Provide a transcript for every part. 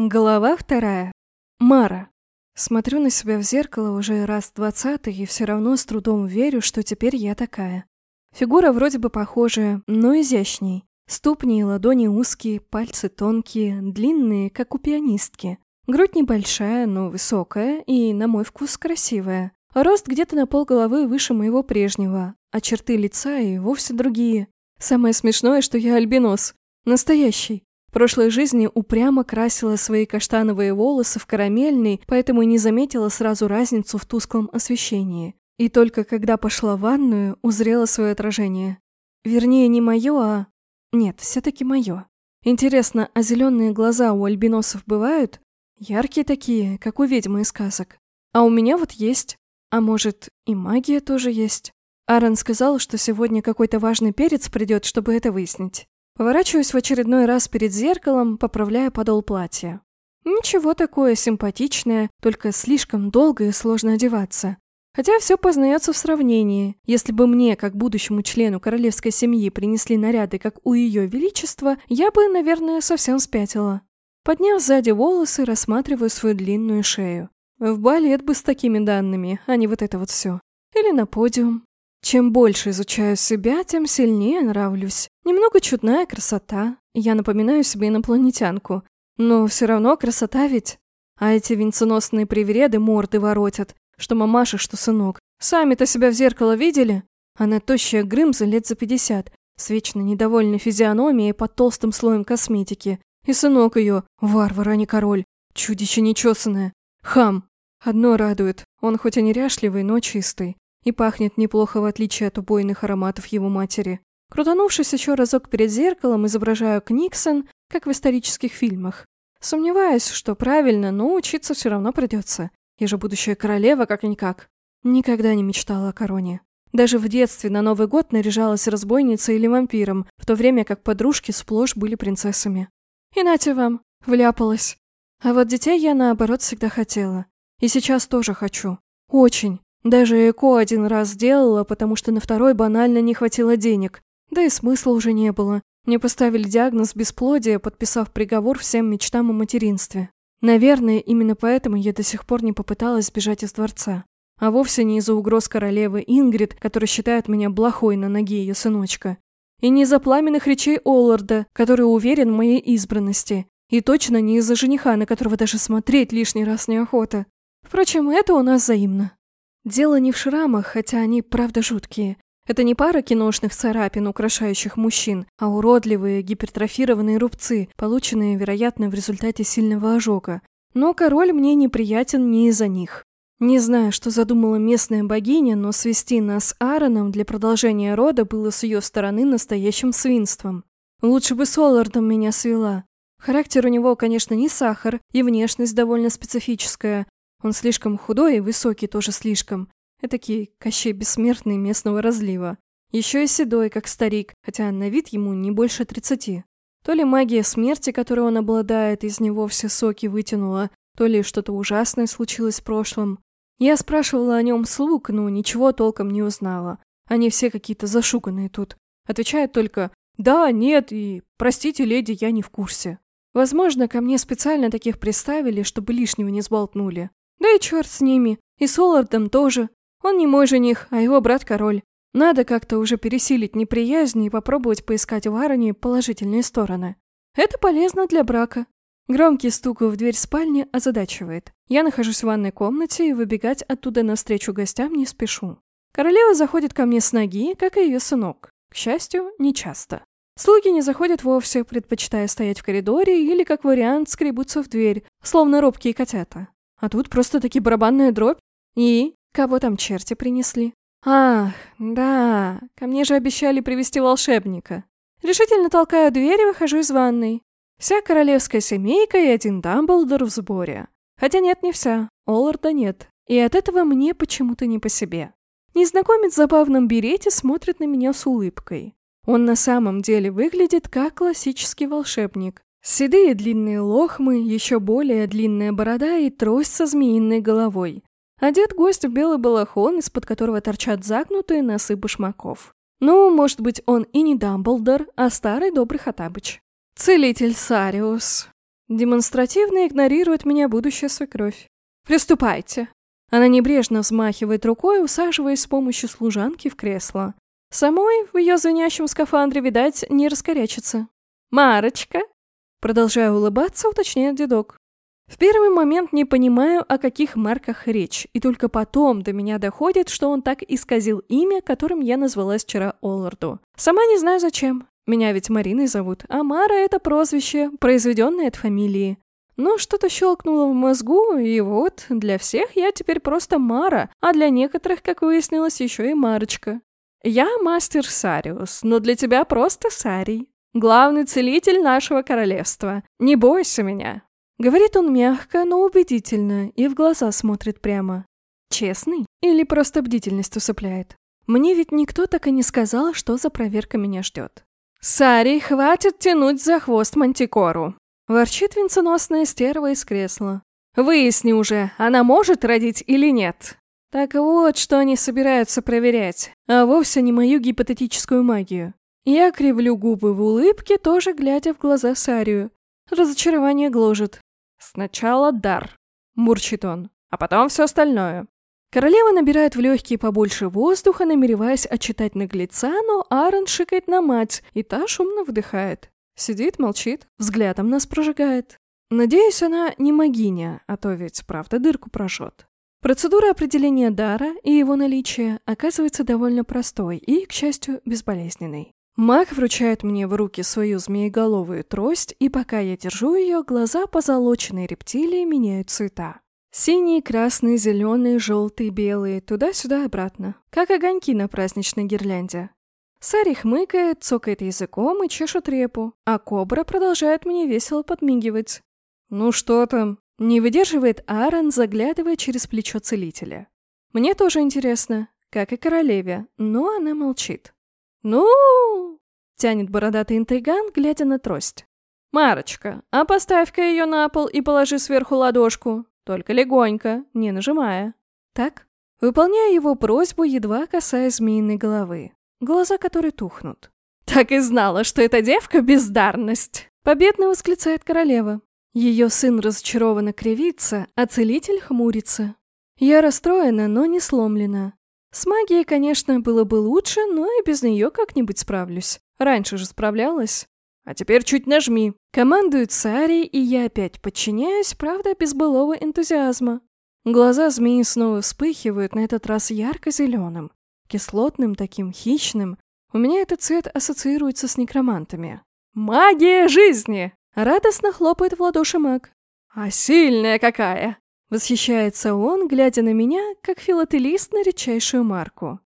Глава вторая. Мара. Смотрю на себя в зеркало уже раз двадцатый и все равно с трудом верю, что теперь я такая. Фигура вроде бы похожая, но изящней. Ступни и ладони узкие, пальцы тонкие, длинные, как у пианистки. Грудь небольшая, но высокая и, на мой вкус, красивая. Рост где-то на полголовы выше моего прежнего, а черты лица и вовсе другие. Самое смешное, что я альбинос. Настоящий. Прошлой жизни упрямо красила свои каштановые волосы в карамельный, поэтому не заметила сразу разницу в тусклом освещении. И только когда пошла в ванную, узрела свое отражение. Вернее, не мое, а... Нет, все-таки мое. Интересно, а зеленые глаза у альбиносов бывают? Яркие такие, как у ведьмы из сказок. А у меня вот есть. А может, и магия тоже есть? Аарон сказал, что сегодня какой-то важный перец придет, чтобы это выяснить. Поворачиваюсь в очередной раз перед зеркалом, поправляя подол платья. Ничего такое симпатичное, только слишком долго и сложно одеваться. Хотя все познается в сравнении. Если бы мне, как будущему члену королевской семьи, принесли наряды, как у ее величества, я бы, наверное, совсем спятила. Подняв сзади волосы, рассматриваю свою длинную шею. В балет бы с такими данными, а не вот это вот все. Или на подиум. Чем больше изучаю себя, тем сильнее нравлюсь. Немного чудная красота. Я напоминаю себе инопланетянку. Но все равно красота ведь. А эти венценосные привереды морды воротят. Что мамаша, что сынок. Сами-то себя в зеркало видели? Она тощая Грымза лет за пятьдесят, с вечно недовольной физиономией под толстым слоем косметики. И сынок ее, варвар, а не король. Чудище нечесанное. Хам. Одно радует. Он хоть и неряшливый, но чистый и пахнет неплохо в отличие от убойных ароматов его матери. Крутанувшись еще разок перед зеркалом, изображаю Книксон, как в исторических фильмах. Сомневаюсь, что правильно, но учиться все равно придется. Я же будущая королева, как-никак. Никогда не мечтала о короне. Даже в детстве на Новый год наряжалась разбойницей или вампиром, в то время как подружки сплошь были принцессами. И нате вам, вляпалась. А вот детей я, наоборот, всегда хотела. И сейчас тоже хочу. Очень. Даже ЭКО один раз сделала, потому что на второй банально не хватило денег. Да и смысла уже не было. Мне поставили диагноз бесплодия, подписав приговор всем мечтам о материнстве. Наверное, именно поэтому я до сих пор не попыталась сбежать из дворца. А вовсе не из-за угроз королевы Ингрид, которая считает меня блохой на ноге ее сыночка. И не из-за пламенных речей Олларда, который уверен в моей избранности. И точно не из-за жениха, на которого даже смотреть лишний раз неохота. Впрочем, это у нас взаимно. Дело не в шрамах, хотя они правда жуткие. Это не пара киношных царапин, украшающих мужчин, а уродливые, гипертрофированные рубцы, полученные, вероятно, в результате сильного ожога. Но король мне неприятен не из-за них. Не знаю, что задумала местная богиня, но свести нас с Аароном для продолжения рода было с ее стороны настоящим свинством. Лучше бы с меня свела. Характер у него, конечно, не сахар, и внешность довольно специфическая, он слишком худой и высокий тоже слишком. Этакий Кощей Бессмертный местного разлива. Еще и седой, как старик, хотя на вид ему не больше тридцати. То ли магия смерти, которой он обладает, из него все соки вытянула, то ли что-то ужасное случилось в прошлом. Я спрашивала о нем слуг, но ничего толком не узнала. Они все какие-то зашуганные тут. Отвечают только «да», «нет» и «простите, леди, я не в курсе». Возможно, ко мне специально таких приставили, чтобы лишнего не сболтнули. Да и черт с ними. И с Оллардом тоже. Он не мой жених, а его брат-король. Надо как-то уже пересилить неприязнь и попробовать поискать в Аароне положительные стороны. Это полезно для брака. Громкий стук в дверь спальни озадачивает. Я нахожусь в ванной комнате и выбегать оттуда навстречу гостям не спешу. Королева заходит ко мне с ноги, как и ее сынок. К счастью, не часто. Слуги не заходят вовсе, предпочитая стоять в коридоре или, как вариант, скребутся в дверь, словно робкие котята. А тут просто-таки барабанная дробь. И? Кого там черти принесли? Ах, да, ко мне же обещали привести волшебника. Решительно толкаю дверь и выхожу из ванной. Вся королевская семейка и один Дамблдор в сборе. Хотя нет, не вся. Олларда нет. И от этого мне почему-то не по себе. Незнакомец в забавном берете смотрит на меня с улыбкой. Он на самом деле выглядит как классический волшебник. Седые длинные лохмы, еще более длинная борода и трость со змеиной головой. Одет гость в белый балахон, из-под которого торчат загнутые носы башмаков. Ну, может быть, он и не Дамблдор, а старый добрый Хатабыч. Целитель Сариус. Демонстративно игнорирует меня будущая свекровь. «Приступайте!» Она небрежно взмахивает рукой, усаживаясь с помощью служанки в кресло. Самой в ее звенящем скафандре, видать, не раскорячится. «Марочка!» Продолжая улыбаться, уточняет дедок. В первый момент не понимаю, о каких марках речь, и только потом до меня доходит, что он так исказил имя, которым я назвалась вчера Олларду. Сама не знаю зачем. Меня ведь Мариной зовут, а Мара — это прозвище, произведенное от фамилии. Но что-то щелкнуло в мозгу, и вот, для всех я теперь просто Мара, а для некоторых, как выяснилось, еще и Марочка. Я мастер Сариус, но для тебя просто Сарий. Главный целитель нашего королевства. Не бойся меня. Говорит он мягко, но убедительно, и в глаза смотрит прямо. Честный? Или просто бдительность усыпляет? Мне ведь никто так и не сказал, что за проверка меня ждет. «Сари, хватит тянуть за хвост мантикору!» Ворчит венценосная стерва из кресла. «Выясни уже, она может родить или нет?» Так вот, что они собираются проверять, а вовсе не мою гипотетическую магию. Я кривлю губы в улыбке, тоже глядя в глаза Сарию. Разочарование гложет. «Сначала дар», — мурчит он, — «а потом все остальное». Королева набирает в легкие побольше воздуха, намереваясь отчитать наглеца, но Аарон шикает на мать, и та шумно вдыхает. Сидит, молчит, взглядом нас прожигает. Надеюсь, она не магиня, а то ведь правда дырку прожжет. Процедура определения дара и его наличия оказывается довольно простой и, к счастью, безболезненной. Маг вручает мне в руки свою змееголовую трость, и пока я держу ее, глаза позолоченной рептилии меняют цвета. Синие, красные, зеленые, желтые, белые, туда-сюда обратно, как огоньки на праздничной гирлянде. Сари хмыкает, цокает языком и чешет репу, а кобра продолжает мне весело подмигивать. «Ну что там?» Не выдерживает Аарон, заглядывая через плечо целителя. Мне тоже интересно, как и королеве, но она молчит. «Ну!» — тянет бородатый интриган, глядя на трость. «Марочка, а поставь-ка ее на пол и положи сверху ладошку. Только легонько, не нажимая». «Так?» Выполняя его просьбу, едва касаясь змеиной головы, глаза которой тухнут. «Так и знала, что эта девка — бездарность!» Победно восклицает королева. Ее сын разочарованно кривится, а целитель хмурится. Я расстроена, но не сломлена. С магией, конечно, было бы лучше, но и без нее как-нибудь справлюсь. Раньше же справлялась. А теперь чуть нажми. Командует Сари, и я опять подчиняюсь, правда, без былого энтузиазма. Глаза змеи снова вспыхивают, на этот раз ярко-зеленым. Кислотным таким, хищным. У меня этот цвет ассоциируется с некромантами. «Магия жизни!» Радостно хлопает в ладоши маг. «А сильная какая!» Восхищается он, глядя на меня, как филателист на редчайшую марку.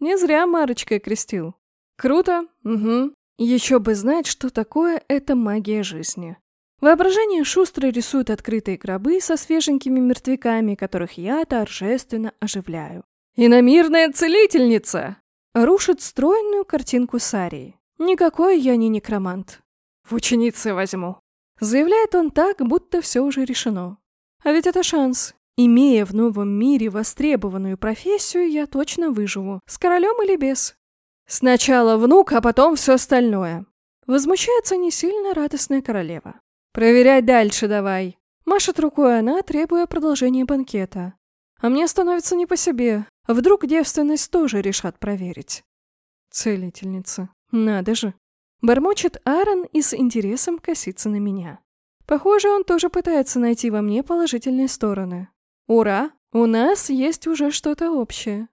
Не зря Марочкой крестил. Круто, угу. Еще бы знать, что такое эта магия жизни. Воображение шустро рисует открытые гробы со свеженькими мертвяками, которых я торжественно оживляю. «Иномирная целительница!» Рушит стройную картинку Сарии. Никакой я не некромант. В ученицы возьму. Заявляет он так, будто все уже решено. А ведь это шанс. Имея в новом мире востребованную профессию, я точно выживу. С королем или без. Сначала внук, а потом все остальное. Возмущается не сильно радостная королева. Проверяй дальше давай. Машет рукой она, требуя продолжения банкета. А мне становится не по себе. Вдруг девственность тоже решат проверить. Целительница. Надо же. Бормочет Аарон и с интересом косится на меня. Похоже, он тоже пытается найти во мне положительные стороны. Ура! У нас есть уже что-то общее.